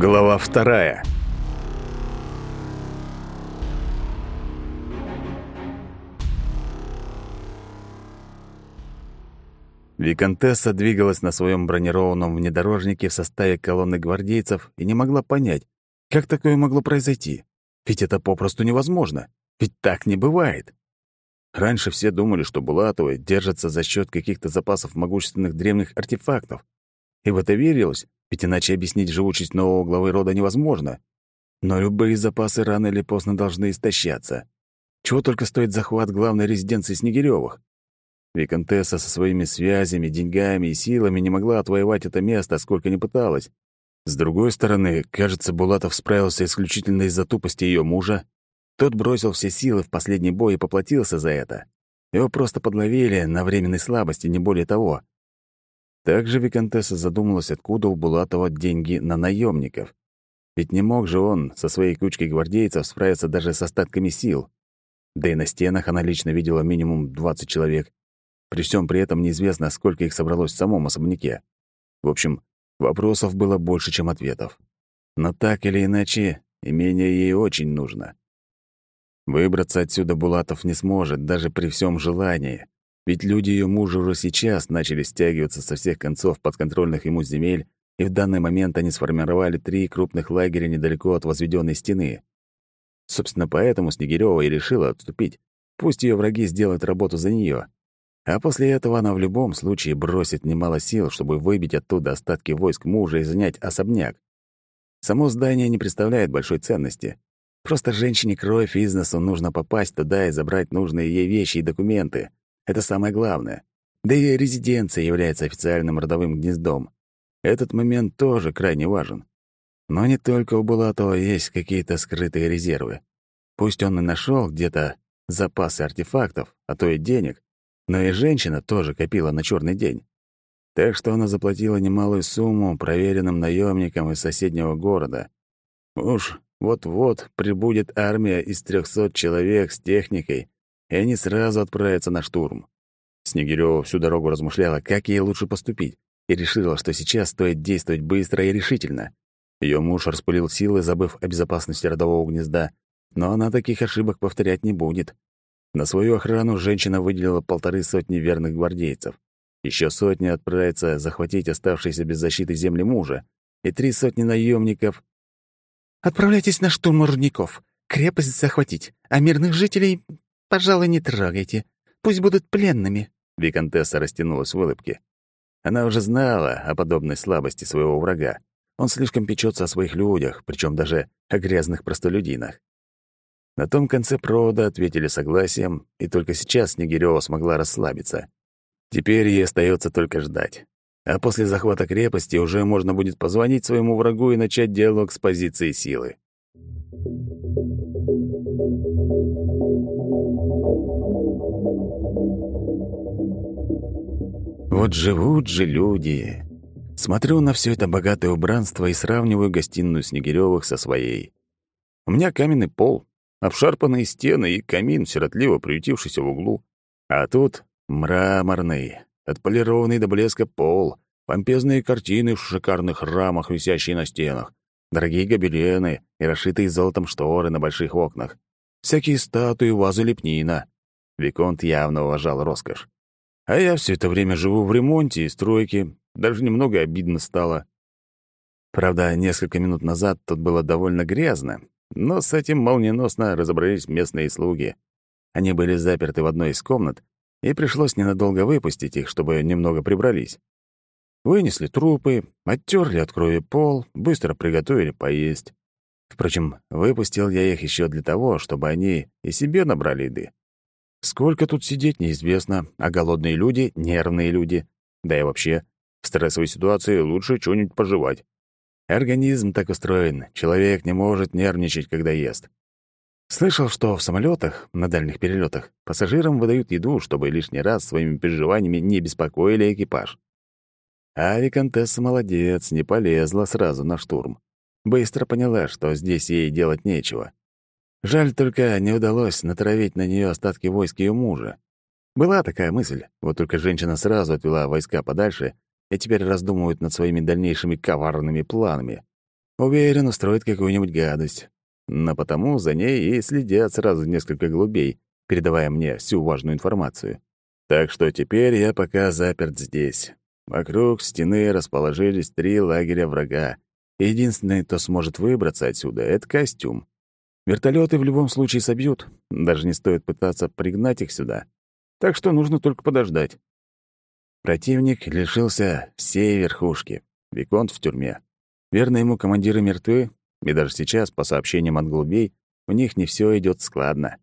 Глава вторая. Викантесса двигалась на своем бронированном внедорожнике в составе колонны гвардейцев и не могла понять, как такое могло произойти. Ведь это попросту невозможно. Ведь так не бывает. Раньше все думали, что Булатовы держатся за счет каких-то запасов могущественных древних артефактов. И в это верилось, ведь иначе объяснить живучесть нового главы рода невозможно. Но любые запасы рано или поздно должны истощаться. Чего только стоит захват главной резиденции Снегирёвых. Викантесса со своими связями, деньгами и силами не могла отвоевать это место, сколько ни пыталась. С другой стороны, кажется, Булатов справился исключительно из-за тупости ее мужа. Тот бросил все силы в последний бой и поплатился за это. Его просто подловили на временной слабости, не более того. Также Викантесса задумалась, откуда у Булатова деньги на наемников. Ведь не мог же он со своей кучкой гвардейцев справиться даже с остатками сил. Да и на стенах она лично видела минимум 20 человек. При всем при этом неизвестно, сколько их собралось в самом особняке. В общем, вопросов было больше, чем ответов. Но так или иначе, имение ей очень нужно. Выбраться отсюда Булатов не сможет, даже при всем желании. Ведь люди ее мужа уже сейчас начали стягиваться со всех концов подконтрольных ему земель, и в данный момент они сформировали три крупных лагеря недалеко от возведенной стены. Собственно, поэтому Снегирёва и решила отступить. Пусть ее враги сделают работу за нее. А после этого она в любом случае бросит немало сил, чтобы выбить оттуда остатки войск мужа и занять особняк. Само здание не представляет большой ценности. Просто женщине кровь из носу нужно попасть туда и забрать нужные ей вещи и документы. Это самое главное. Да и резиденция является официальным родовым гнездом. Этот момент тоже крайне важен. Но не только у Булатова есть какие-то скрытые резервы. Пусть он и нашел где-то запасы артефактов, а то и денег, но и женщина тоже копила на черный день. Так что она заплатила немалую сумму проверенным наемникам из соседнего города. Уж вот-вот прибудет армия из трехсот человек с техникой, и они сразу отправятся на штурм. Снегирёва всю дорогу размышляла, как ей лучше поступить, и решила, что сейчас стоит действовать быстро и решительно. Ее муж распылил силы, забыв о безопасности родового гнезда, но она таких ошибок повторять не будет. На свою охрану женщина выделила полторы сотни верных гвардейцев. Еще сотни отправятся захватить оставшиеся без защиты земли мужа, и три сотни наемников. «Отправляйтесь на штурм рудников, крепость захватить, а мирных жителей Пожалуй, не трогайте. Пусть будут пленными». Викантесса растянулась в улыбке. Она уже знала о подобной слабости своего врага. Он слишком печется о своих людях, причем даже о грязных простолюдинах. На том конце провода ответили согласием, и только сейчас Снегирёва смогла расслабиться. Теперь ей остается только ждать. А после захвата крепости уже можно будет позвонить своему врагу и начать диалог с позиции силы. Вот живут же люди. Смотрю на все это богатое убранство и сравниваю гостиную Снегирёвых со своей. У меня каменный пол, обшарпанные стены и камин, сиротливо приютившийся в углу. А тут мраморный, отполированный до блеска пол, помпезные картины в шикарных рамах, висящие на стенах, дорогие гобелены и расшитые золотом шторы на больших окнах, всякие статуи, вазы лепнина. Виконт явно уважал роскошь. А я все это время живу в ремонте и стройке. Даже немного обидно стало. Правда, несколько минут назад тут было довольно грязно, но с этим молниеносно разобрались местные слуги. Они были заперты в одной из комнат, и пришлось ненадолго выпустить их, чтобы немного прибрались. Вынесли трупы, оттерли от крови пол, быстро приготовили поесть. Впрочем, выпустил я их еще для того, чтобы они и себе набрали еды. Сколько тут сидеть, неизвестно, а голодные люди — нервные люди. Да и вообще, в стрессовой ситуации лучше что-нибудь пожевать. Организм так устроен, человек не может нервничать, когда ест. Слышал, что в самолетах на дальних перелетах пассажирам выдают еду, чтобы лишний раз своими переживаниями не беспокоили экипаж. А молодец, не полезла сразу на штурм. Быстро поняла, что здесь ей делать нечего. Жаль только, не удалось натравить на нее остатки войск ее мужа. Была такая мысль, вот только женщина сразу отвела войска подальше и теперь раздумывает над своими дальнейшими коварными планами. Уверен, устроит какую-нибудь гадость. Но потому за ней и следят сразу несколько голубей, передавая мне всю важную информацию. Так что теперь я пока заперт здесь. Вокруг стены расположились три лагеря врага. Единственный, кто сможет выбраться отсюда, — это костюм. Вертолеты в любом случае собьют. Даже не стоит пытаться пригнать их сюда. Так что нужно только подождать. Противник лишился всей верхушки. Виконт в тюрьме. Верно ему командиры мертвы, и даже сейчас, по сообщениям от голубей, у них не все идет складно.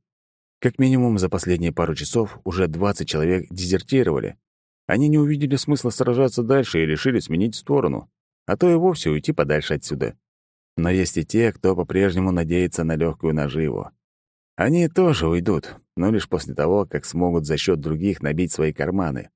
Как минимум за последние пару часов уже 20 человек дезертировали. Они не увидели смысла сражаться дальше и решили сменить сторону, а то и вовсе уйти подальше отсюда. Но есть и те, кто по-прежнему надеется на легкую наживу. Они тоже уйдут, но лишь после того, как смогут за счет других набить свои карманы.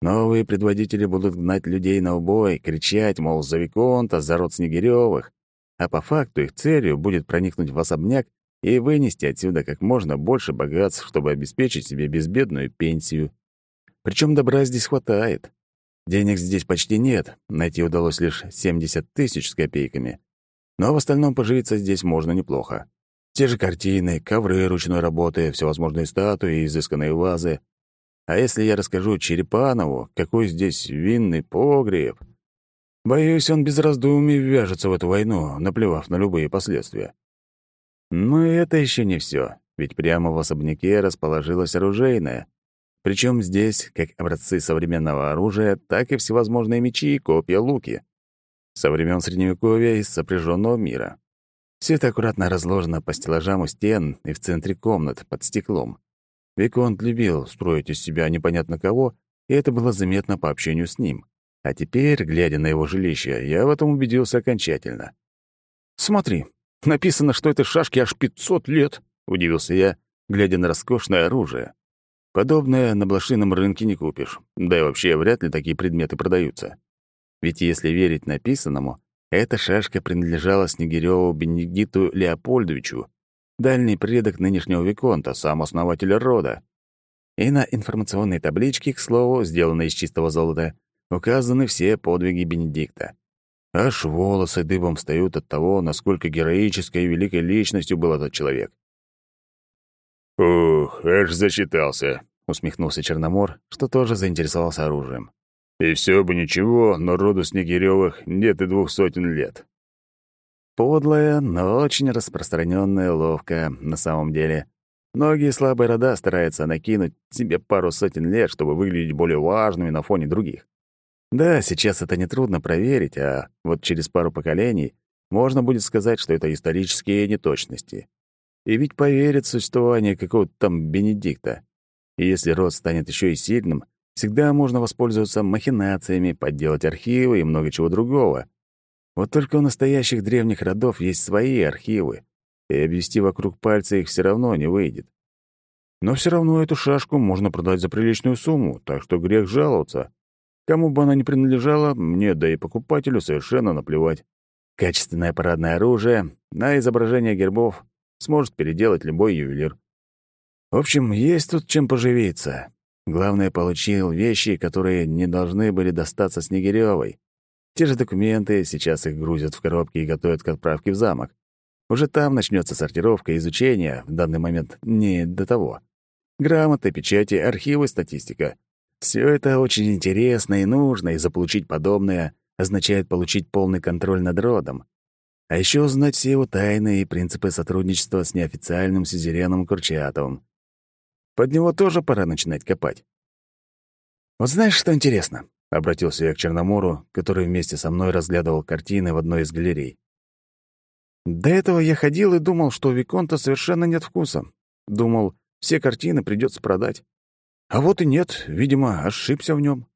Новые предводители будут гнать людей на убой, кричать, мол, за Виконта, за род Снегирёвых, а по факту их целью будет проникнуть в особняк и вынести отсюда как можно больше богатств, чтобы обеспечить себе безбедную пенсию. Причем добра здесь хватает. Денег здесь почти нет, найти удалось лишь 70 тысяч с копейками. Но в остальном поживиться здесь можно неплохо. Те же картины, ковры ручной работы, всевозможные статуи, изысканные вазы. А если я расскажу Черепанову, какой здесь винный погреб, боюсь, он без раздумий ввяжется в эту войну, наплевав на любые последствия. Но это еще не все, ведь прямо в особняке расположилась оружейная. Причем здесь как образцы современного оружия, так и всевозможные мечи, копья, луки со времен Средневековья из сопряженного мира. Все это аккуратно разложено по стеллажам у стен и в центре комнат, под стеклом. Виконт любил строить из себя непонятно кого, и это было заметно по общению с ним. А теперь, глядя на его жилище, я в этом убедился окончательно. «Смотри, написано, что этой шашке аж 500 лет», — удивился я, глядя на роскошное оружие. Подобное на блошином рынке не купишь, да и вообще вряд ли такие предметы продаются. Ведь если верить написанному, эта шашка принадлежала Снегирёву Бенедикту Леопольдовичу, дальний предок нынешнего Виконта, сам основатель рода. И на информационной табличке, к слову, сделанной из чистого золота, указаны все подвиги Бенедикта. Аж волосы дыбом встают от того, насколько героической и великой личностью был этот человек. «Ух, аж зачитался», — усмехнулся Черномор, что тоже заинтересовался оружием. И все бы ничего, но роду Снегирёвых нет и двух сотен лет. Подлая, но очень распространенная ловка на самом деле. Многие слабые рода стараются накинуть себе пару сотен лет, чтобы выглядеть более важными на фоне других. Да, сейчас это нетрудно проверить, а вот через пару поколений можно будет сказать, что это исторические неточности. И ведь поверит существование какого-то там Бенедикта. И если род станет еще и сильным — Всегда можно воспользоваться махинациями, подделать архивы и много чего другого. Вот только у настоящих древних родов есть свои архивы, и обвести вокруг пальца их все равно не выйдет. Но все равно эту шашку можно продать за приличную сумму, так что грех жаловаться. Кому бы она ни принадлежала, мне, да и покупателю совершенно наплевать. Качественное парадное оружие на изображение гербов сможет переделать любой ювелир. В общем, есть тут чем поживиться. Главное, получил вещи, которые не должны были достаться Снегирёвой. Те же документы, сейчас их грузят в коробки и готовят к отправке в замок. Уже там начнется сортировка и изучение, в данный момент не до того. Грамоты, печати, архивы, статистика. Все это очень интересно и нужно, и заполучить подобное означает получить полный контроль над родом. А еще узнать все его тайны и принципы сотрудничества с неофициальным сюзереном Курчатовым. Под него тоже пора начинать копать. «Вот знаешь, что интересно?» — обратился я к Черномору, который вместе со мной разглядывал картины в одной из галерей. До этого я ходил и думал, что у Виконта совершенно нет вкуса. Думал, все картины придется продать. А вот и нет, видимо, ошибся в нем.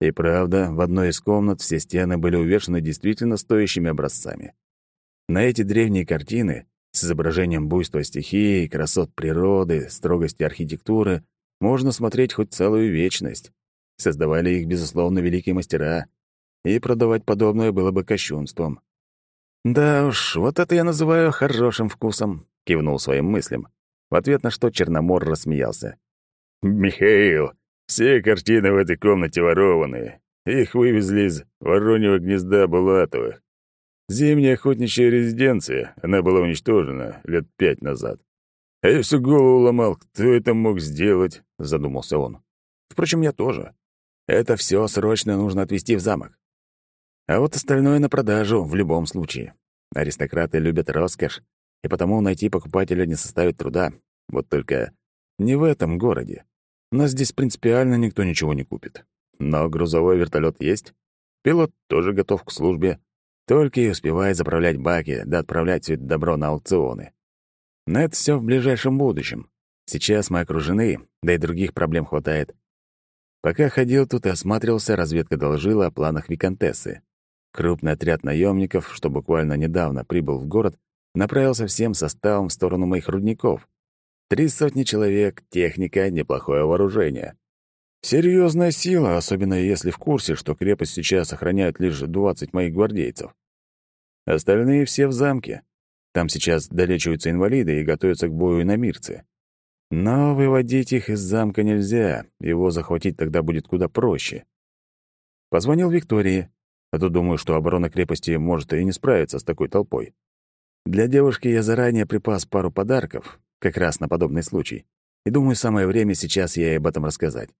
И правда, в одной из комнат все стены были увешаны действительно стоящими образцами. На эти древние картины с изображением буйства стихии, красот природы, строгости архитектуры можно смотреть хоть целую вечность. Создавали их, безусловно, великие мастера, и продавать подобное было бы кощунством. «Да уж, вот это я называю хорошим вкусом», — кивнул своим мыслям, в ответ на что Черномор рассмеялся. «Михаил, все картины в этой комнате ворованные. Их вывезли из вороньего гнезда Булатовых. Зимняя охотничья резиденция. Она была уничтожена лет пять назад. А я всю голову ломал, кто это мог сделать, задумался он. Впрочем, я тоже. Это все срочно нужно отвезти в замок. А вот остальное на продажу в любом случае. Аристократы любят роскошь, и потому найти покупателя не составит труда. Вот только не в этом городе. Нас здесь принципиально никто ничего не купит. Но грузовой вертолет есть. Пилот тоже готов к службе. Только и успевает заправлять баки, да отправлять все добро на аукционы. Но это все в ближайшем будущем. Сейчас мы окружены, да и других проблем хватает. Пока ходил тут и осматривался, разведка доложила о планах Викантессы. Крупный отряд наемников, что буквально недавно прибыл в город, направился всем составом в сторону моих рудников. Три сотни человек, техника, неплохое вооружение. Серьезная сила, особенно если в курсе, что крепость сейчас охраняют лишь 20 моих гвардейцев. Остальные все в замке. Там сейчас долечиваются инвалиды и готовятся к бою иномирцы. Но выводить их из замка нельзя, его захватить тогда будет куда проще. Позвонил Виктории, а то думаю, что оборона крепости может и не справиться с такой толпой. Для девушки я заранее припас пару подарков, как раз на подобный случай, и думаю, самое время сейчас ей об этом рассказать.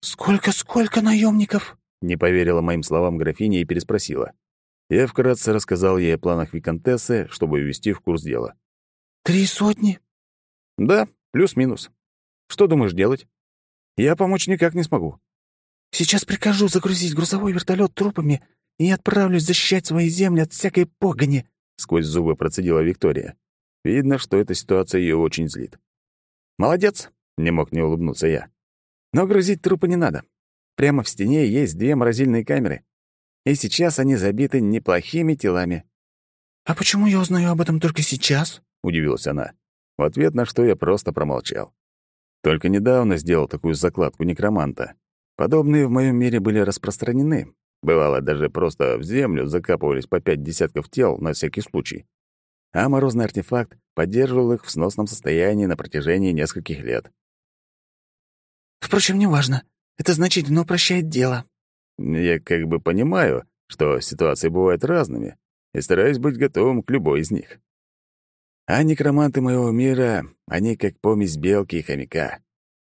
«Сколько, сколько наемников? не поверила моим словам графиня и переспросила. Я вкратце рассказал ей о планах Викантессы, чтобы ввести в курс дела. «Три сотни?» «Да, плюс-минус. Что думаешь делать? Я помочь никак не смогу». «Сейчас прикажу загрузить грузовой вертолет трупами и отправлюсь защищать свои земли от всякой погони», — сквозь зубы процедила Виктория. Видно, что эта ситуация ее очень злит. «Молодец!» — не мог не улыбнуться я. «Но грузить трупы не надо. Прямо в стене есть две морозильные камеры и сейчас они забиты неплохими телами. «А почему я узнаю об этом только сейчас?» — удивилась она. В ответ на что я просто промолчал. Только недавно сделал такую закладку некроманта. Подобные в моем мире были распространены. Бывало, даже просто в землю закапывались по пять десятков тел на всякий случай. А морозный артефакт поддерживал их в сносном состоянии на протяжении нескольких лет. «Впрочем, неважно. Это значительно упрощает дело», я как бы понимаю, что ситуации бывают разными, и стараюсь быть готовым к любой из них. А некроманты моего мира, они как помесь белки и хомяка.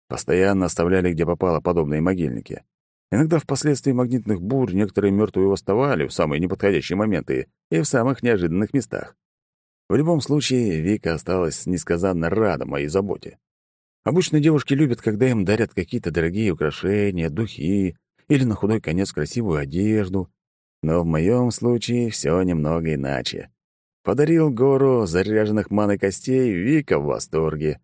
Постоянно оставляли, где попало, подобные могильники. Иногда впоследствии магнитных бурь некоторые мертвые восставали в самые неподходящие моменты и в самых неожиданных местах. В любом случае, Вика осталась несказанно рада моей заботе. Обычно девушки любят, когда им дарят какие-то дорогие украшения, духи, или на худой конец красивую одежду. Но в моем случае все немного иначе. Подарил гору заряженных маной костей, Вика в восторге.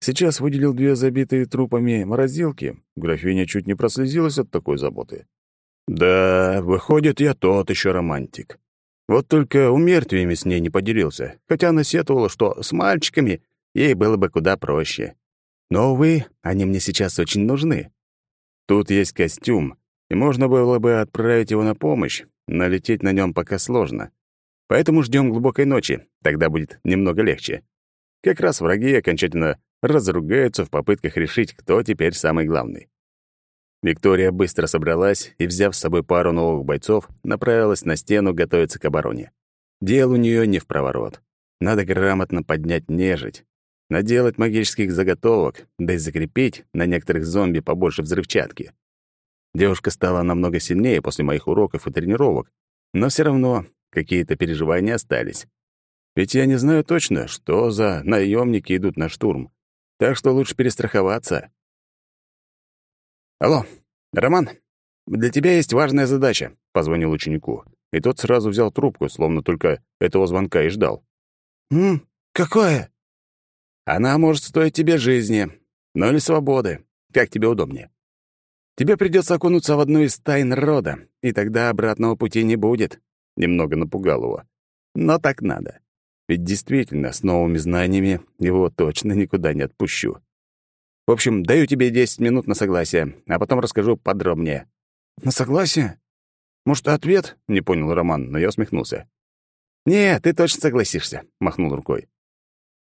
Сейчас выделил две забитые трупами морозилки. Графиня чуть не прослезилась от такой заботы. Да, выходит, я тот еще романтик. Вот только умертвиями с ней не поделился, хотя она сетовала, что с мальчиками ей было бы куда проще. Но, увы, они мне сейчас очень нужны. Тут есть костюм, и можно было бы отправить его на помощь, но лететь на нем пока сложно. Поэтому ждем глубокой ночи, тогда будет немного легче. Как раз враги окончательно разругаются в попытках решить, кто теперь самый главный. Виктория быстро собралась и, взяв с собой пару новых бойцов, направилась на стену готовиться к обороне. Дел у нее не в проворот. Надо грамотно поднять нежить, наделать магических заготовок, да и закрепить на некоторых зомби побольше взрывчатки. Девушка стала намного сильнее после моих уроков и тренировок, но все равно какие-то переживания остались. Ведь я не знаю точно, что за наемники идут на штурм, так что лучше перестраховаться. «Алло, Роман, для тебя есть важная задача», — позвонил ученику. И тот сразу взял трубку, словно только этого звонка и ждал. «М, какое?» Она может стоить тебе жизни, но или свободы, как тебе удобнее. Тебе придется окунуться в одну из тайн рода, и тогда обратного пути не будет. Немного напугал его. Но так надо. Ведь действительно, с новыми знаниями его точно никуда не отпущу. В общем, даю тебе 10 минут на согласие, а потом расскажу подробнее. На согласие? Может, ответ? Не понял Роман, но я усмехнулся. «Не, ты точно согласишься», — махнул рукой.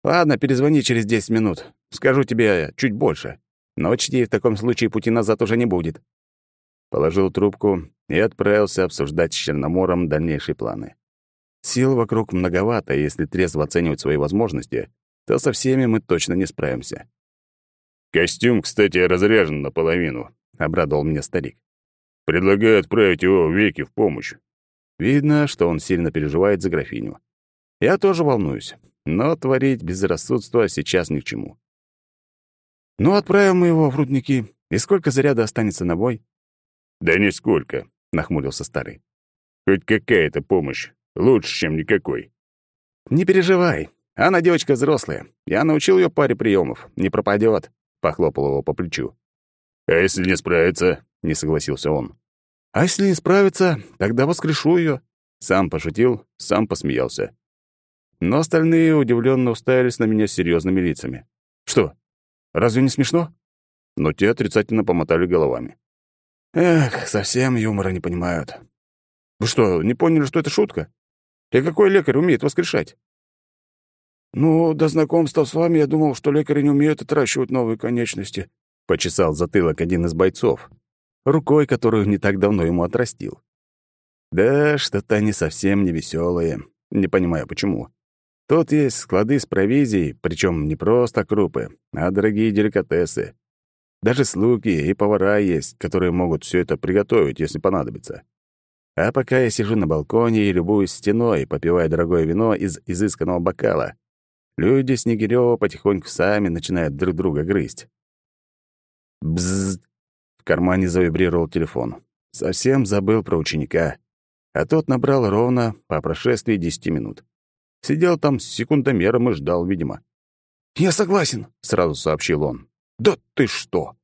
Ладно, перезвони через 10 минут. Скажу тебе чуть больше. Но учти, в таком случае пути назад уже не будет. Положил трубку и отправился обсуждать с Черномором дальнейшие планы. Сил вокруг многовато, и если трезво оценивать свои возможности, то со всеми мы точно не справимся. «Костюм, кстати, разряжен наполовину», — обрадовал меня старик. «Предлагаю отправить его в веки в помощь». Видно, что он сильно переживает за графиню. Я тоже волнуюсь, но творить безрассудство сейчас ни к чему. Ну, отправим мы его в рудники. И сколько заряда останется на бой? Да нисколько, нахмурился старый. Хоть какая-то помощь. Лучше, чем никакой. Не переживай. Она девочка взрослая. Я научил ее паре приемов. Не пропадет. Похлопал его по плечу. А если не справится? Не согласился он. А если не справится, тогда воскрешу ее. Сам пошутил, сам посмеялся. Но остальные удивленно уставились на меня серьезными лицами. Что, разве не смешно? Но те отрицательно помотали головами. Эх, совсем юмора не понимают. Вы что, не поняли, что это шутка? И какой лекарь умеет воскрешать? Ну, до знакомства с вами я думал, что лекари не умеют отращивать новые конечности, почесал затылок один из бойцов, рукой, которую не так давно ему отрастил. Да, что-то они совсем не веселые. Не понимаю, почему. Тут есть склады с провизией, причем не просто крупы, а дорогие деликатесы. Даже слуги и повара есть, которые могут все это приготовить, если понадобится. А пока я сижу на балконе и любуюсь стеной, попивая дорогое вино из изысканного бокала, люди Снегирёва потихоньку сами начинают друг друга грызть. Бзз! В кармане завибрировал телефон. Совсем забыл про ученика. А тот набрал ровно по прошествии десяти минут. Сидел там с секундомером и ждал, видимо. «Я согласен», — сразу сообщил он. «Да ты что!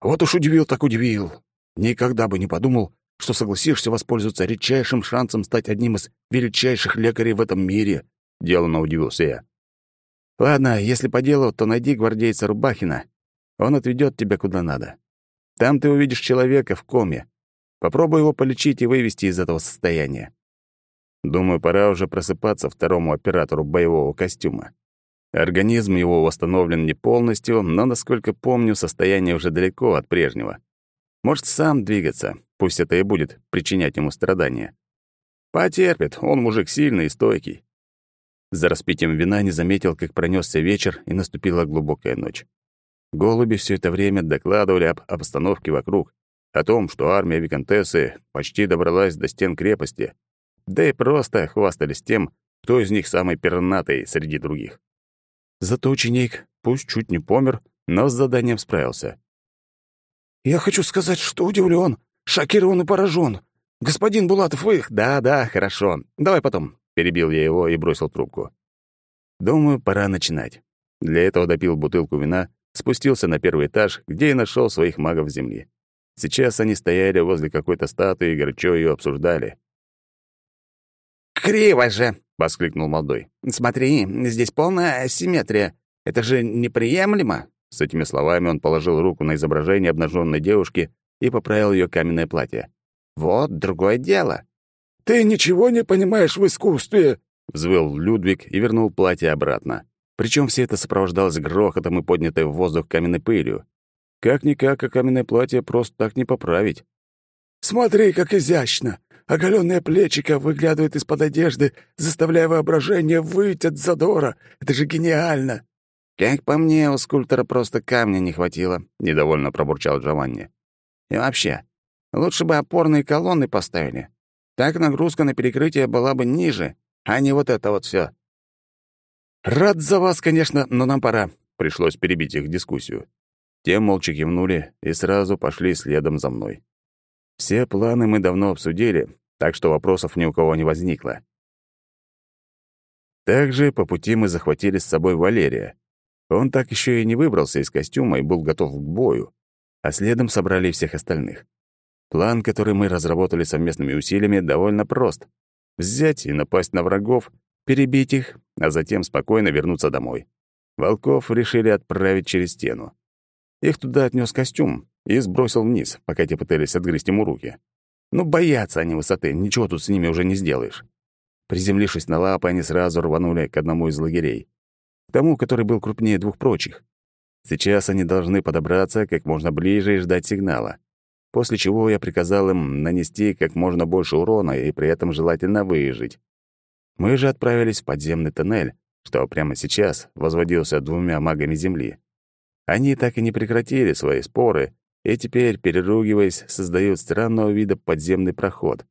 Вот уж удивил так удивил. Никогда бы не подумал, что согласишься воспользоваться редчайшим шансом стать одним из величайших лекарей в этом мире», — деланно удивился я. «Ладно, если по делу, то найди гвардейца Рубахина. Он отведет тебя куда надо. Там ты увидишь человека в коме. Попробуй его полечить и вывести из этого состояния. Думаю, пора уже просыпаться второму оператору боевого костюма. Организм его восстановлен не полностью, но, насколько помню, состояние уже далеко от прежнего. Может сам двигаться, пусть это и будет причинять ему страдания. Потерпит, он мужик сильный и стойкий. За распитием вина не заметил, как пронесся вечер, и наступила глубокая ночь. Голуби все это время докладывали об обстановке вокруг, о том, что армия Викантессы почти добралась до стен крепости, да и просто хвастались тем, кто из них самый пернатый среди других. Зато ученик, пусть чуть не помер, но с заданием справился. «Я хочу сказать, что удивлен, шокирован и поражен. Господин Булатов, вы их...» «Да, да, хорошо. Давай потом», — перебил я его и бросил трубку. «Думаю, пора начинать». Для этого допил бутылку вина, спустился на первый этаж, где и нашел своих магов земли. Сейчас они стояли возле какой-то статуи и горячо ее обсуждали. «Криво же!» — воскликнул молодой. «Смотри, здесь полная асимметрия. Это же неприемлемо!» С этими словами он положил руку на изображение обнаженной девушки и поправил ее каменное платье. «Вот другое дело». «Ты ничего не понимаешь в искусстве!» — взвыл Людвиг и вернул платье обратно. Причем все это сопровождалось грохотом и поднятой в воздух каменной пылью. Как-никак, а каменное платье просто так не поправить. «Смотри, как изящно! Оголённое плечико выглядывает из-под одежды, заставляя воображение выйти от задора. Это же гениально!» «Как по мне, у скульптора просто камня не хватило», — недовольно пробурчал Джованни. «И вообще, лучше бы опорные колонны поставили. Так нагрузка на перекрытие была бы ниже, а не вот это вот все. «Рад за вас, конечно, но нам пора», — пришлось перебить их дискуссию. Те молча кивнули и сразу пошли следом за мной. Все планы мы давно обсудили, так что вопросов ни у кого не возникло. Также по пути мы захватили с собой Валерия. Он так еще и не выбрался из костюма и был готов к бою, а следом собрали всех остальных. План, который мы разработали совместными усилиями, довольно прост. Взять и напасть на врагов, перебить их, а затем спокойно вернуться домой. Волков решили отправить через стену. Их туда отнес костюм, и сбросил вниз, пока те пытались отгрызть ему руки. Ну, боятся они высоты, ничего тут с ними уже не сделаешь. Приземлившись на лапы, они сразу рванули к одному из лагерей. К тому, который был крупнее двух прочих. Сейчас они должны подобраться как можно ближе и ждать сигнала. После чего я приказал им нанести как можно больше урона и при этом желательно выжить. Мы же отправились в подземный тоннель, что прямо сейчас возводился двумя магами Земли. Они так и не прекратили свои споры, и теперь, переругиваясь, создают странного вида подземный проход.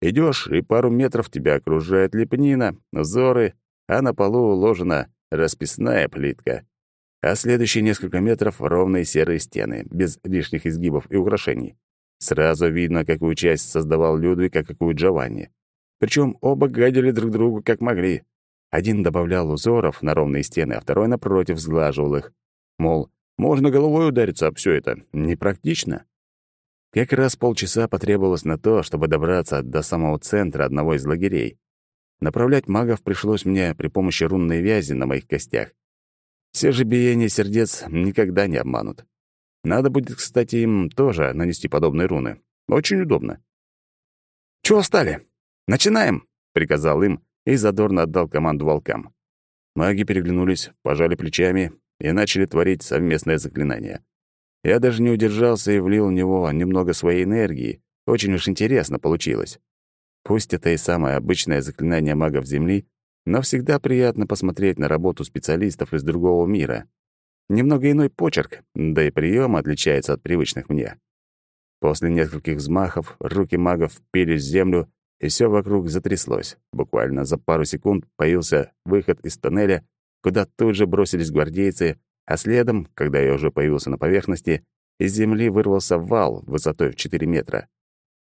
Идешь, и пару метров тебя окружает лепнина, узоры, а на полу уложена расписная плитка. А следующие несколько метров — ровные серые стены, без лишних изгибов и украшений. Сразу видно, какую часть создавал Людвиг, а какую Джованни. Причем оба гадили друг другу как могли. Один добавлял узоров на ровные стены, а второй, напротив, сглаживал их. Мол, можно головой удариться об все это. Непрактично. Как раз полчаса потребовалось на то, чтобы добраться до самого центра одного из лагерей. Направлять магов пришлось мне при помощи рунной вязи на моих костях. Все же биения сердец никогда не обманут. Надо будет, кстати, им тоже нанести подобные руны. Очень удобно. «Чего встали? Начинаем!» — приказал им и задорно отдал команду волкам. Маги переглянулись, пожали плечами и начали творить совместное заклинание. Я даже не удержался и влил в него немного своей энергии. Очень уж интересно получилось. Пусть это и самое обычное заклинание магов Земли, но всегда приятно посмотреть на работу специалистов из другого мира. Немного иной почерк, да и прием отличается от привычных мне. После нескольких взмахов руки магов впились в землю, и все вокруг затряслось. Буквально за пару секунд появился выход из тоннеля, куда тут же бросились гвардейцы, а следом, когда я уже появился на поверхности, из земли вырвался вал высотой в 4 метра.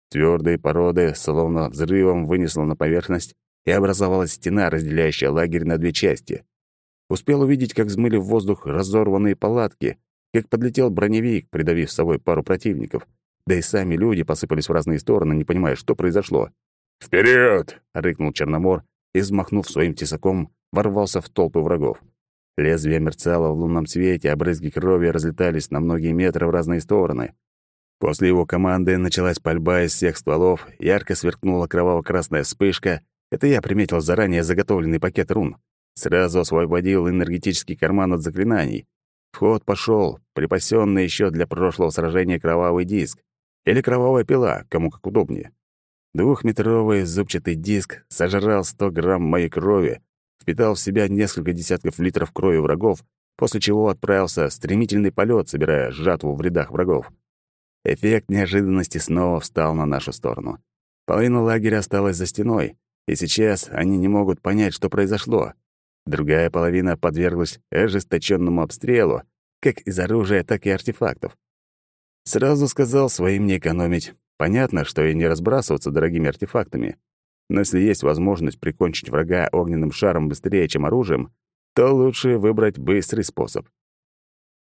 Твердые породы словно взрывом вынесло на поверхность, и образовалась стена, разделяющая лагерь на две части. Успел увидеть, как взмыли в воздух разорванные палатки, как подлетел броневик, придавив с собой пару противников. Да и сами люди посыпались в разные стороны, не понимая, что произошло. «Вперед!» — рыкнул Черномор и, взмахнув своим тесаком, ворвался в толпы врагов. Лезвие мерцало в лунном свете, а брызги крови разлетались на многие метры в разные стороны. После его команды началась пальба из всех стволов, ярко сверкнула кроваво-красная вспышка, это я приметил заранее заготовленный пакет рун. Сразу освободил энергетический карман от заклинаний. В ход пошел припасенный еще для прошлого сражения кровавый диск. Или кровавая пила, кому как удобнее. Двухметровый зубчатый диск сожрал 100 грамм моей крови, впитал в себя несколько десятков литров крови врагов, после чего отправился в стремительный полет, собирая жатву в рядах врагов. Эффект неожиданности снова встал на нашу сторону. Половина лагеря осталась за стеной, и сейчас они не могут понять, что произошло. Другая половина подверглась ожесточенному обстрелу, как из оружия, так и артефактов. Сразу сказал своим не экономить. Понятно, что и не разбрасываться дорогими артефактами. Но если есть возможность прикончить врага огненным шаром быстрее, чем оружием, то лучше выбрать быстрый способ.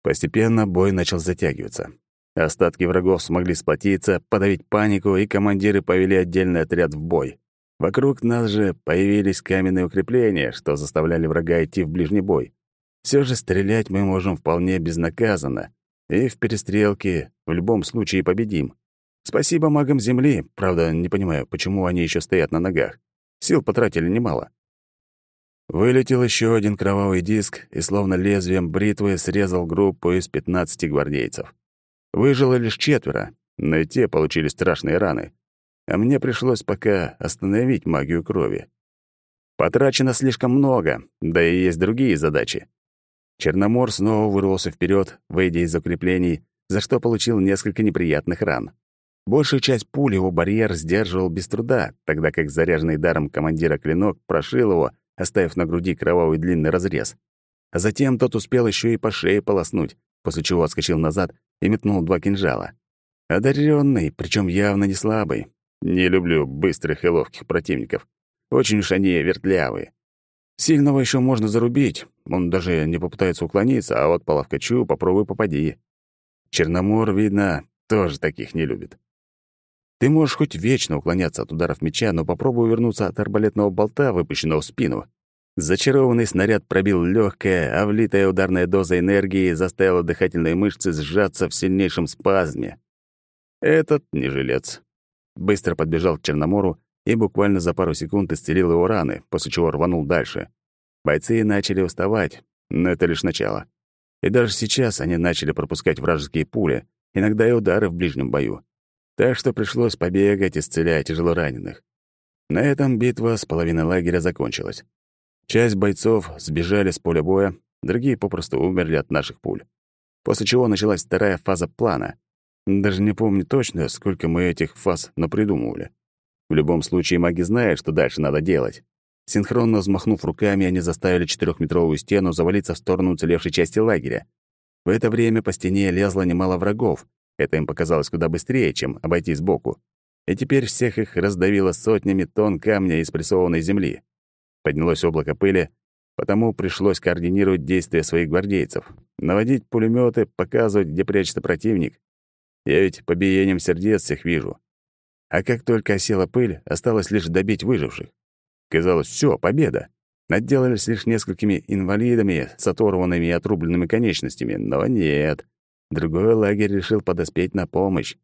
Постепенно бой начал затягиваться. Остатки врагов смогли сплотиться, подавить панику, и командиры повели отдельный отряд в бой. Вокруг нас же появились каменные укрепления, что заставляли врага идти в ближний бой. Все же стрелять мы можем вполне безнаказанно, и в перестрелке в любом случае победим. Спасибо магам Земли, правда, не понимаю, почему они еще стоят на ногах. Сил потратили немало. Вылетел еще один кровавый диск и словно лезвием бритвы срезал группу из 15 гвардейцев. Выжило лишь четверо, но и те получили страшные раны а мне пришлось пока остановить магию крови. Потрачено слишком много, да и есть другие задачи. Черномор снова вырвался вперед, выйдя из укреплений, за что получил несколько неприятных ран. Большую часть пуль его барьер сдерживал без труда, тогда как заряженный даром командира клинок прошил его, оставив на груди кровавый длинный разрез. А затем тот успел еще и по шее полоснуть, после чего отскочил назад и метнул два кинжала. Одаренный, причем явно не слабый, не люблю быстрых и ловких противников. Очень уж они вертлявые. Сильного еще можно зарубить, он даже не попытается уклониться, а вот по ловкачу попробуй попади. Черномор, видно, тоже таких не любит. Ты можешь хоть вечно уклоняться от ударов меча, но попробуй вернуться от арбалетного болта, выпущенного в спину. Зачарованный снаряд пробил легкое, а влитая ударная доза энергии заставила дыхательные мышцы сжаться в сильнейшем спазме. Этот не жилец. Быстро подбежал к Черномору и буквально за пару секунд исцелил его раны, после чего рванул дальше. Бойцы начали уставать, но это лишь начало. И даже сейчас они начали пропускать вражеские пули, иногда и удары в ближнем бою. Так что пришлось побегать, исцеляя тяжелораненых. На этом битва с половиной лагеря закончилась. Часть бойцов сбежали с поля боя, другие попросту умерли от наших пуль. После чего началась вторая фаза плана. Даже не помню точно, сколько мы этих фаз напридумывали. В любом случае маги знают, что дальше надо делать. Синхронно взмахнув руками, они заставили четырехметровую стену завалиться в сторону уцелевшей части лагеря. В это время по стене лезло немало врагов. Это им показалось куда быстрее, чем обойти сбоку. И теперь всех их раздавило сотнями тонн камня из прессованной земли. Поднялось облако пыли, потому пришлось координировать действия своих гвардейцев, наводить пулеметы, показывать, где прячется противник. Я ведь по биениям сердец всех вижу. А как только осела пыль, осталось лишь добить выживших. Казалось, все, победа. Отделались лишь несколькими инвалидами с оторванными и отрубленными конечностями, но нет. Другой лагерь решил подоспеть на помощь.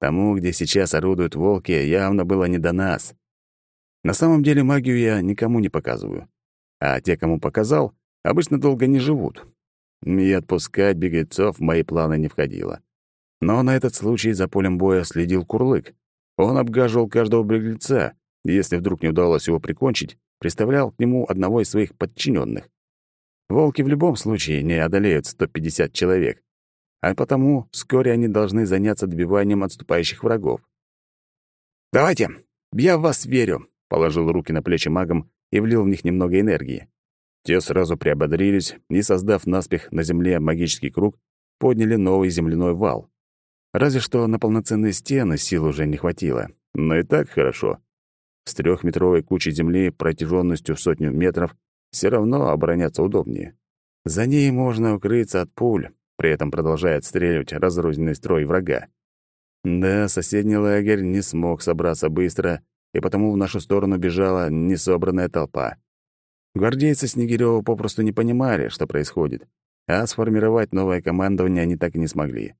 Тому, где сейчас орудуют волки, явно было не до нас. На самом деле магию я никому не показываю. А те, кому показал, обычно долго не живут. И отпускать беглецов в мои планы не входило. Но на этот случай за полем боя следил Курлык. Он обгаживал каждого беглеца, если вдруг не удалось его прикончить, приставлял к нему одного из своих подчиненных. Волки в любом случае не одолеют 150 человек, а потому вскоре они должны заняться добиванием отступающих врагов. «Давайте, я в вас верю», — положил руки на плечи магам и влил в них немного энергии. Те сразу приободрились и, создав наспех на земле магический круг, подняли новый земляной вал. Разве что на полноценные стены сил уже не хватило, но и так хорошо. С трехметровой кучей земли протяженностью в сотню метров все равно обороняться удобнее. За ней можно укрыться от пуль, при этом продолжая отстреливать разрозненный строй врага. Да, соседний лагерь не смог собраться быстро, и потому в нашу сторону бежала несобранная толпа. Гвардейцы Снегирёва попросту не понимали, что происходит, а сформировать новое командование они так и не смогли.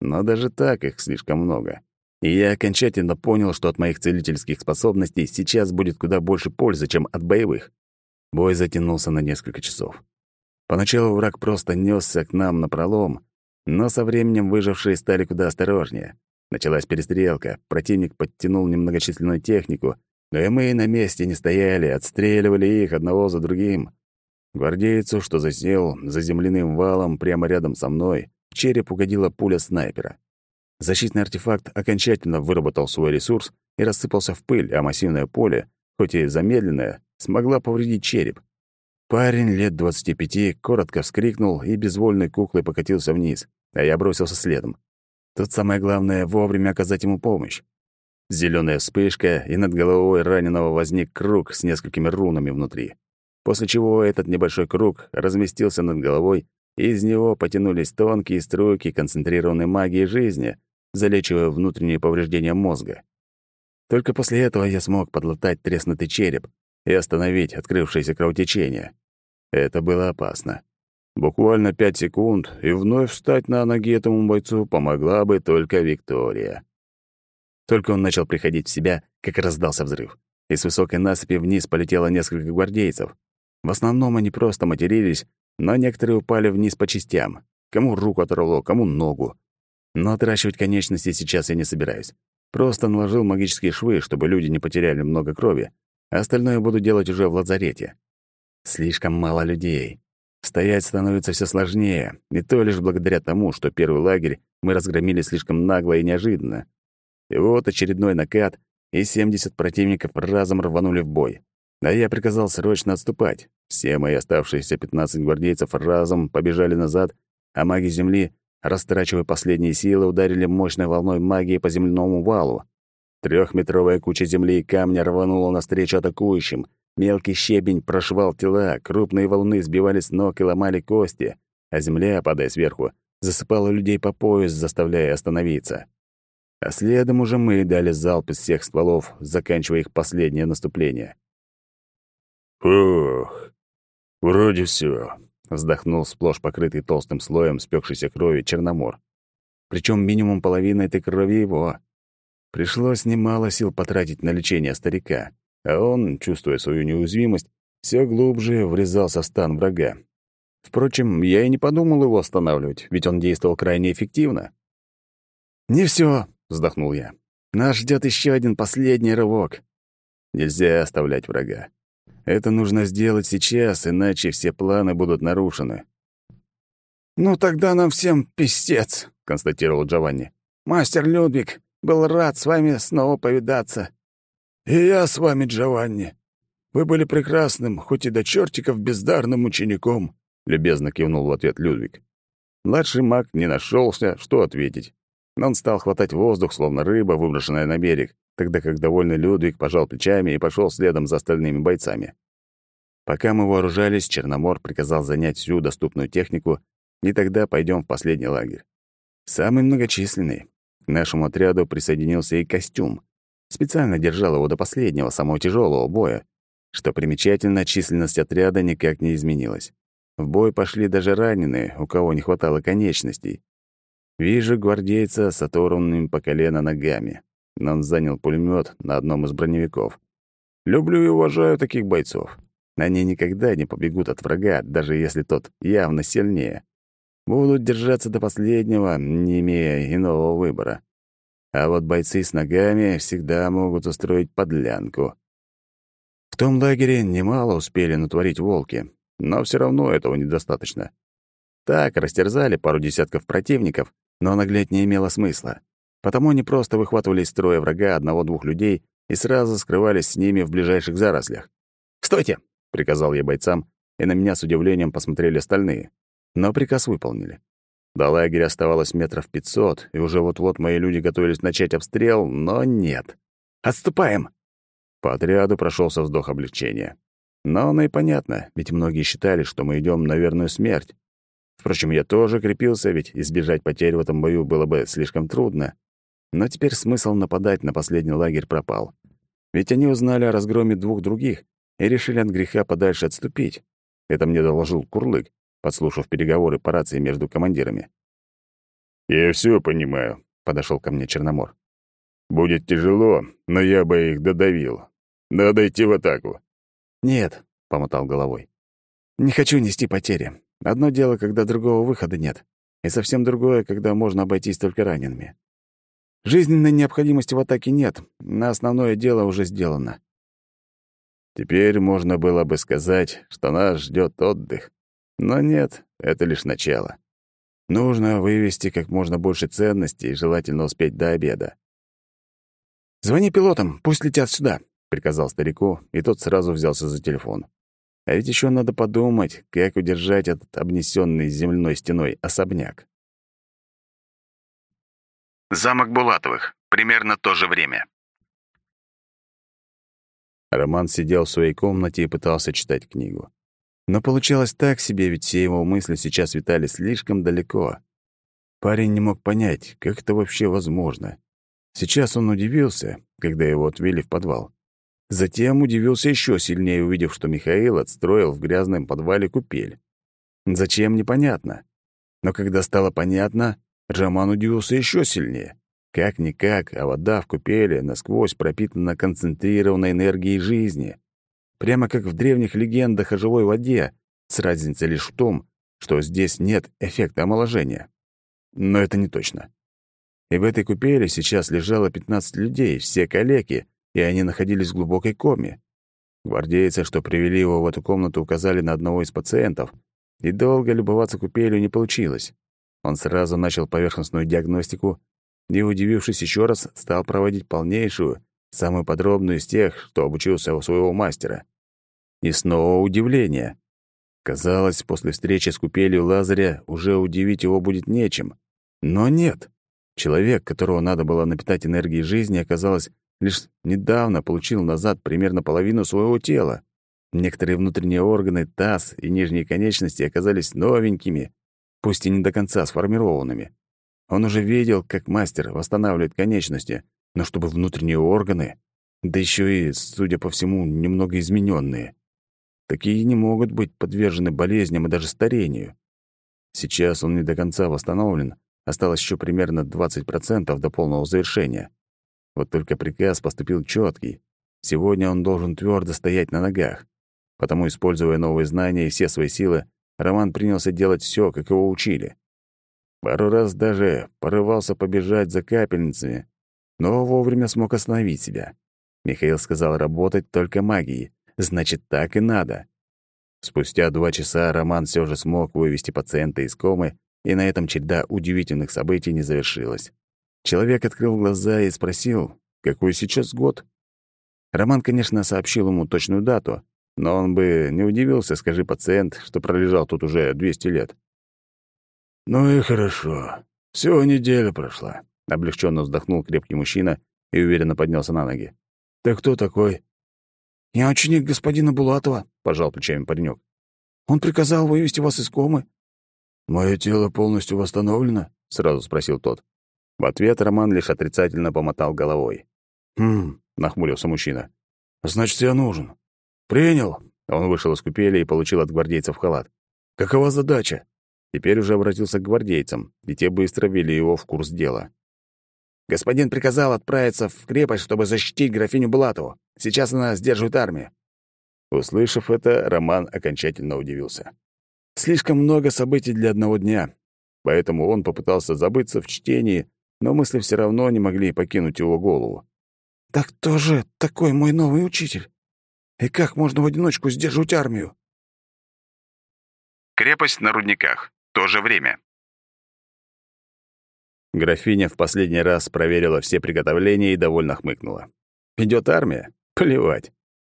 Но даже так их слишком много. И я окончательно понял, что от моих целительских способностей сейчас будет куда больше пользы, чем от боевых. Бой затянулся на несколько часов. Поначалу враг просто нёсся к нам на пролом, но со временем выжившие стали куда осторожнее. Началась перестрелка, противник подтянул немногочисленную технику, но и мы на месте не стояли, отстреливали их одного за другим. Гвардейцу, что засел за земляным валом прямо рядом со мной, в череп угодила пуля снайпера. Защитный артефакт окончательно выработал свой ресурс и рассыпался в пыль, а массивное поле, хоть и замедленное, смогла повредить череп. Парень лет 25 коротко вскрикнул и безвольной куклой покатился вниз, а я бросился следом. Тут самое главное — вовремя оказать ему помощь. Зелёная вспышка, и над головой раненого возник круг с несколькими рунами внутри. После чего этот небольшой круг разместился над головой, и из него потянулись тонкие струйки концентрированной магии жизни, залечивая внутренние повреждения мозга. Только после этого я смог подлатать треснутый череп и остановить открывшееся кровотечение. Это было опасно. Буквально пять секунд, и вновь встать на ноги этому бойцу помогла бы только Виктория. Только он начал приходить в себя, как раздался взрыв. И с высокой насыпи вниз полетело несколько гвардейцев. В основном они просто матерились, но некоторые упали вниз по частям. Кому руку оторвало, кому ногу. Но отращивать конечности сейчас я не собираюсь. Просто наложил магические швы, чтобы люди не потеряли много крови, остальное буду делать уже в лазарете. Слишком мало людей. Стоять становится все сложнее, и то лишь благодаря тому, что первый лагерь мы разгромили слишком нагло и неожиданно. И вот очередной накат, и 70 противников разом рванули в бой. А я приказал срочно отступать. Все мои оставшиеся 15 гвардейцев разом побежали назад, а маги Земли растрачивая последние силы, ударили мощной волной магии по земляному валу. Трехметровая куча земли и камня рванула навстречу атакующим. Мелкий щебень прошивал тела, крупные волны сбивали с ног и ломали кости, а земля, падая сверху, засыпала людей по пояс, заставляя остановиться. А следом уже мы дали залп из всех стволов, заканчивая их последнее наступление. «Фух, вроде все вздохнул сплошь покрытый толстым слоем спекшейся крови Черномор. Причем минимум половина этой крови его. Пришлось немало сил потратить на лечение старика, а он, чувствуя свою неуязвимость, все глубже врезался в стан врага. Впрочем, я и не подумал его останавливать, ведь он действовал крайне эффективно. «Не все, вздохнул я. «Нас ждет еще один последний рывок». Нельзя оставлять врага. Это нужно сделать сейчас, иначе все планы будут нарушены. «Ну тогда нам всем пиздец», — констатировал Джованни. «Мастер Людвиг, был рад с вами снова повидаться». «И я с вами, Джованни. Вы были прекрасным, хоть и до чертиков бездарным учеником», — любезно кивнул в ответ Людвиг. Младший маг не нашелся, что ответить. Но он стал хватать воздух, словно рыба, выброшенная на берег, тогда как довольный Людвиг пожал плечами и пошел следом за остальными бойцами. Пока мы вооружались, Черномор приказал занять всю доступную технику, и тогда пойдем в последний лагерь. Самый многочисленный. Нашему отряду присоединился и костюм. Специально держал его до последнего, самого тяжелого боя. Что примечательно, численность отряда никак не изменилась. В бой пошли даже раненые, у кого не хватало конечностей. Вижу гвардейца с оторванными по колено ногами. Но он занял пулемет на одном из броневиков. Люблю и уважаю таких бойцов. Они никогда не побегут от врага, даже если тот явно сильнее. Будут держаться до последнего, не имея иного выбора. А вот бойцы с ногами всегда могут устроить подлянку. В том лагере немало успели натворить волки, но все равно этого недостаточно. Так, растерзали пару десятков противников, но наглядь не имело смысла. Потому они просто выхватывали из строя врага одного-двух людей и сразу скрывались с ними в ближайших зарослях. «Стойте!» — приказал я бойцам, и на меня с удивлением посмотрели остальные. Но приказ выполнили. До лагеря оставалось метров пятьсот, и уже вот-вот мои люди готовились начать обстрел, но нет. «Отступаем!» По отряду прошелся вздох облегчения. Но оно и понятно, ведь многие считали, что мы идем на верную смерть. Впрочем, я тоже крепился, ведь избежать потерь в этом бою было бы слишком трудно. Но теперь смысл нападать на последний лагерь пропал. Ведь они узнали о разгроме двух других и решили от греха подальше отступить. Это мне доложил Курлык, подслушав переговоры по рации между командирами. «Я все понимаю», — подошел ко мне Черномор. «Будет тяжело, но я бы их додавил. Надо идти в атаку. «Нет», — помотал головой. «Не хочу нести потери. Одно дело, когда другого выхода нет, и совсем другое, когда можно обойтись только ранеными. Жизненной необходимости в атаке нет, на основное дело уже сделано. Теперь можно было бы сказать, что нас ждет отдых. Но нет, это лишь начало. Нужно вывести как можно больше ценностей желательно успеть до обеда. «Звони пилотам, пусть летят сюда», — приказал старику, и тот сразу взялся за телефон. А ведь еще надо подумать, как удержать этот обнесенный земляной стеной особняк. Замок Булатовых. Примерно то же время. Роман сидел в своей комнате и пытался читать книгу. Но получалось так себе, ведь все его мысли сейчас витали слишком далеко. Парень не мог понять, как это вообще возможно. Сейчас он удивился, когда его отвели в подвал. Затем удивился еще сильнее, увидев, что Михаил отстроил в грязном подвале купель. Зачем, непонятно. Но когда стало понятно, Роман удивился еще сильнее. Как-никак, а вода в купели насквозь пропитана концентрированной энергией жизни. Прямо как в древних легендах о живой воде, с разницей лишь в том, что здесь нет эффекта омоложения. Но это не точно. И в этой купели сейчас лежало 15 людей, все калеки, и они находились в глубокой коме. Гвардейцы, что привели его в эту комнату, указали на одного из пациентов, и долго любоваться купелью не получилось. Он сразу начал поверхностную диагностику и, удивившись еще раз, стал проводить полнейшую, самую подробную из тех, что обучился у своего мастера. И снова удивление. Казалось, после встречи с купелью Лазаря уже удивить его будет нечем. Но нет. Человек, которого надо было напитать энергией жизни, оказалось лишь недавно получил назад примерно половину своего тела. Некоторые внутренние органы, таз и нижние конечности оказались новенькими, пусть и не до конца сформированными. Он уже видел, как мастер восстанавливает конечности, но чтобы внутренние органы, да еще и, судя по всему, немного измененные. Такие не могут быть подвержены болезням и даже старению. Сейчас он не до конца восстановлен, осталось еще примерно 20% до полного завершения. Вот только приказ поступил четкий. Сегодня он должен твердо стоять на ногах. Потому, используя новые знания и все свои силы, Роман принялся делать все, как его учили. Пару раз даже порывался побежать за капельницами, но вовремя смог остановить себя. Михаил сказал работать только магией. Значит, так и надо. Спустя два часа Роман все же смог вывести пациента из комы, и на этом череда удивительных событий не завершилась. Человек открыл глаза и спросил, какой сейчас год. Роман, конечно, сообщил ему точную дату, но он бы не удивился, скажи пациент, что пролежал тут уже 200 лет. «Ну и хорошо. Всего неделя прошла», — облегченно вздохнул крепкий мужчина и уверенно поднялся на ноги. «Ты кто такой?» «Я ученик господина Булатова», — пожал плечами паренек. «Он приказал вывести вас из комы». «Мое тело полностью восстановлено?» — сразу спросил тот. В ответ Роман лишь отрицательно помотал головой. «Хм», — нахмурился мужчина. «Значит, я нужен». «Принял». Он вышел из купели и получил от гвардейцев халат. «Какова задача?» Теперь уже обратился к гвардейцам, и те быстро ввели его в курс дела. «Господин приказал отправиться в крепость, чтобы защитить графиню Булатову. Сейчас она сдерживает армию». Услышав это, Роман окончательно удивился. Слишком много событий для одного дня, поэтому он попытался забыться в чтении, но мысли все равно не могли покинуть его голову. «Так кто же такой мой новый учитель? И как можно в одиночку сдерживать армию?» Крепость на рудниках. То же время. Графиня в последний раз проверила все приготовления и довольно хмыкнула. Идет армия? Плевать.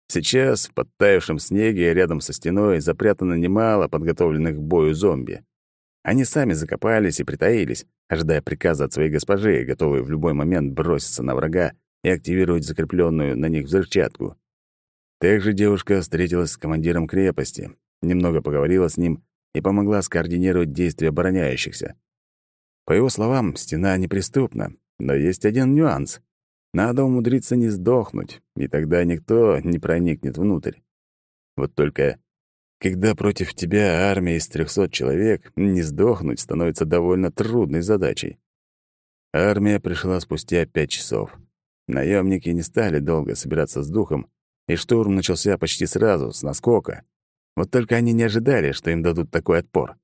Сейчас в подтаявшем снеге рядом со стеной запрятано немало подготовленных к бою зомби. Они сами закопались и притаились, ожидая приказа от своей госпожи, готовые в любой момент броситься на врага и активировать закрепленную на них взрывчатку. Также девушка встретилась с командиром крепости, немного поговорила с ним и помогла скоординировать действия обороняющихся. По его словам, стена неприступна, но есть один нюанс. Надо умудриться не сдохнуть, и тогда никто не проникнет внутрь. Вот только когда против тебя армия из трехсот человек, не сдохнуть становится довольно трудной задачей. Армия пришла спустя пять часов. Наемники не стали долго собираться с духом, и штурм начался почти сразу, с наскока. Вот только они не ожидали, что им дадут такой отпор.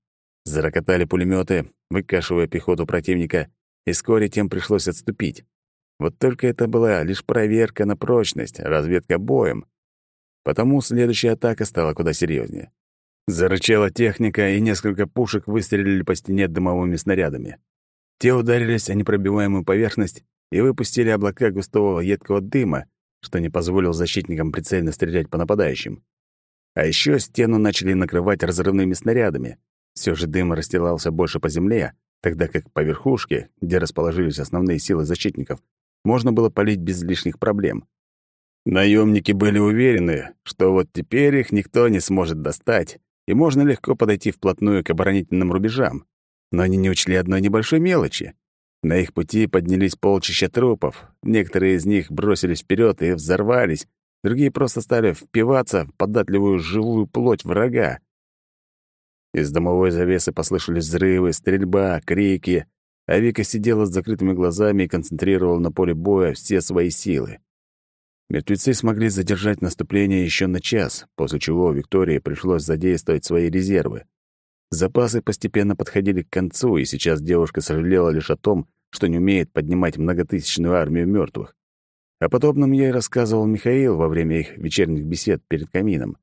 Зарокотали пулеметы, выкашивая пехоту противника, и вскоре тем пришлось отступить. Вот только это была лишь проверка на прочность, разведка боем, Потому следующая атака стала куда серьезнее. Зарычала техника, и несколько пушек выстрелили по стене дымовыми снарядами. Те ударились о непробиваемую поверхность и выпустили облака густого едкого дыма, что не позволило защитникам прицельно стрелять по нападающим. А еще стену начали накрывать разрывными снарядами. Все же дым расстилался больше по земле, тогда как по верхушке, где расположились основные силы защитников, можно было палить без лишних проблем. Наемники были уверены, что вот теперь их никто не сможет достать, и можно легко подойти вплотную к оборонительным рубежам. Но они не учли одной небольшой мелочи. На их пути поднялись полчища трупов. Некоторые из них бросились вперед и взорвались, другие просто стали впиваться в податливую живую плоть врага. Из домовой завесы послышались взрывы, стрельба, крики, а Вика сидела с закрытыми глазами и концентрировала на поле боя все свои силы. Мертвецы смогли задержать наступление еще на час, после чего Виктории пришлось задействовать свои резервы. Запасы постепенно подходили к концу, и сейчас девушка сожалела лишь о том, что не умеет поднимать многотысячную армию мертвых. О подобном ей рассказывал Михаил во время их вечерних бесед перед камином.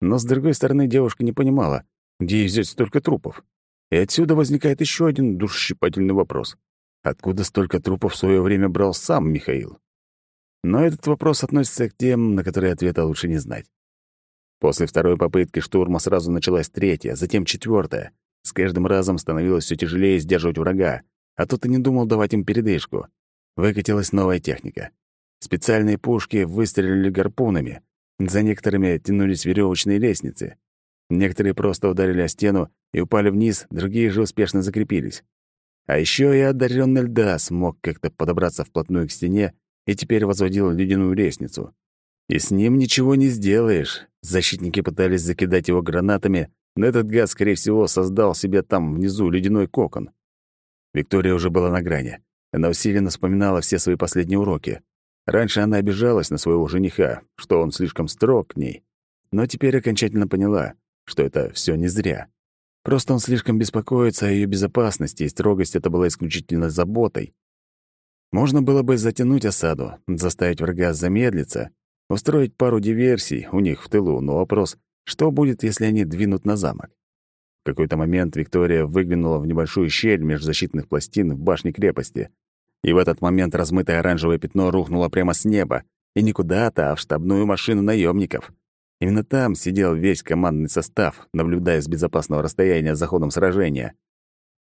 Но, с другой стороны, девушка не понимала, где взять столько трупов. И отсюда возникает еще один душесчипательный вопрос. Откуда столько трупов в свое время брал сам Михаил? Но этот вопрос относится к тем, на которые ответа лучше не знать. После второй попытки штурма сразу началась третья, затем четвертая. С каждым разом становилось все тяжелее сдерживать врага, а тот и не думал давать им передышку. Выкатилась новая техника. Специальные пушки выстрелили гарпунами. За некоторыми тянулись веревочные лестницы. Некоторые просто ударили о стену и упали вниз, другие же успешно закрепились. А еще и одаренный льда смог как-то подобраться вплотную к стене и теперь возводил ледяную лестницу. И с ним ничего не сделаешь. Защитники пытались закидать его гранатами, но этот гад, скорее всего, создал себе там внизу ледяной кокон. Виктория уже была на грани. Она усиленно вспоминала все свои последние уроки. Раньше она обижалась на своего жениха, что он слишком строг к ней. Но теперь окончательно поняла, что это все не зря. Просто он слишком беспокоится о ее безопасности, и строгость это была исключительно заботой. Можно было бы затянуть осаду, заставить врага замедлиться, устроить пару диверсий у них в тылу, но вопрос, что будет, если они двинут на замок? В какой-то момент Виктория выглянула в небольшую щель между защитных пластин в башне крепости. И в этот момент размытое оранжевое пятно рухнуло прямо с неба, и не куда-то, а в штабную машину наемников. Именно там сидел весь командный состав, наблюдая с безопасного расстояния за ходом сражения.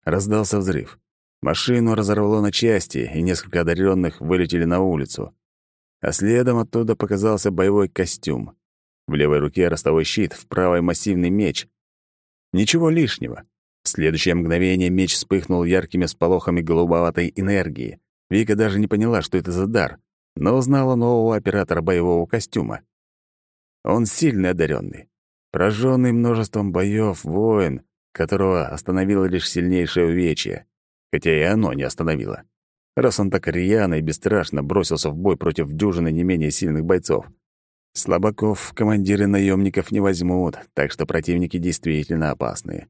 Раздался взрыв. Машину разорвало на части, и несколько одаренных вылетели на улицу. А следом оттуда показался боевой костюм. В левой руке ростовой щит, в правой массивный меч. Ничего лишнего. В следующее мгновение меч вспыхнул яркими сполохами голубоватой энергии. Вика даже не поняла, что это за дар, но узнала нового оператора боевого костюма. Он сильный одаренный, прожженный множеством боев воин, которого остановило лишь сильнейшее увечье, хотя и оно не остановило. Раз он так рьяно и бесстрашно бросился в бой против дюжины не менее сильных бойцов. Слабаков командиры наемников не возьмут, так что противники действительно опасные.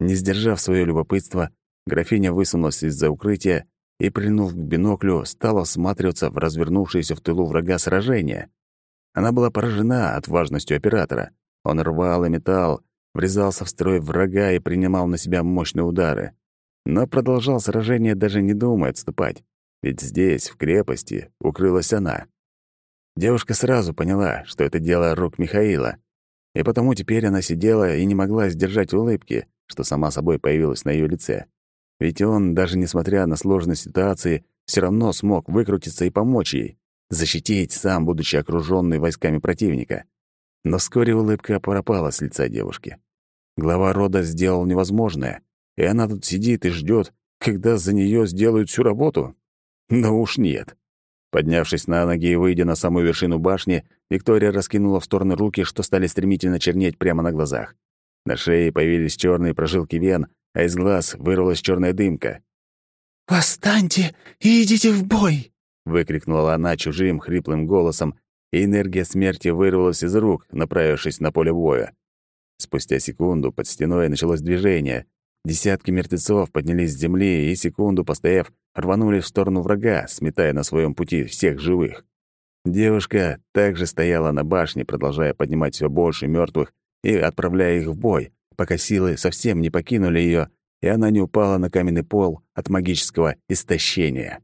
Не сдержав свое любопытство, графиня высунулась из-за укрытия и, прильнув к биноклю, стала всматриваться в развернувшееся в тылу врага сражение. Она была поражена отважностью оператора. Он рвал и металл, врезался в строй врага и принимал на себя мощные удары. Но продолжал сражение, даже не думая отступать. Ведь здесь, в крепости, укрылась она. Девушка сразу поняла, что это дело рук Михаила, и потому теперь она сидела и не могла сдержать улыбки, что сама собой появилась на ее лице. Ведь он, даже несмотря на сложность ситуации, все равно смог выкрутиться и помочь ей, защитить, сам будучи окружённой войсками противника. Но вскоре улыбка пропала с лица девушки. Глава рода сделал невозможное, и она тут сидит и ждет, когда за нее сделают всю работу. Но уж нет. Поднявшись на ноги и выйдя на самую вершину башни, Виктория раскинула в стороны руки, что стали стремительно чернеть прямо на глазах. На шее появились черные прожилки вен, а из глаз вырвалась черная дымка. «Восстаньте и идите в бой!» — выкрикнула она чужим хриплым голосом, и энергия смерти вырвалась из рук, направившись на поле боя. Спустя секунду под стеной началось движение. Десятки мертвецов поднялись с земли и, секунду постояв, рванули в сторону врага, сметая на своем пути всех живых. Девушка также стояла на башне, продолжая поднимать все больше мертвых и отправляя их в бой, пока силы совсем не покинули ее, и она не упала на каменный пол от магического истощения.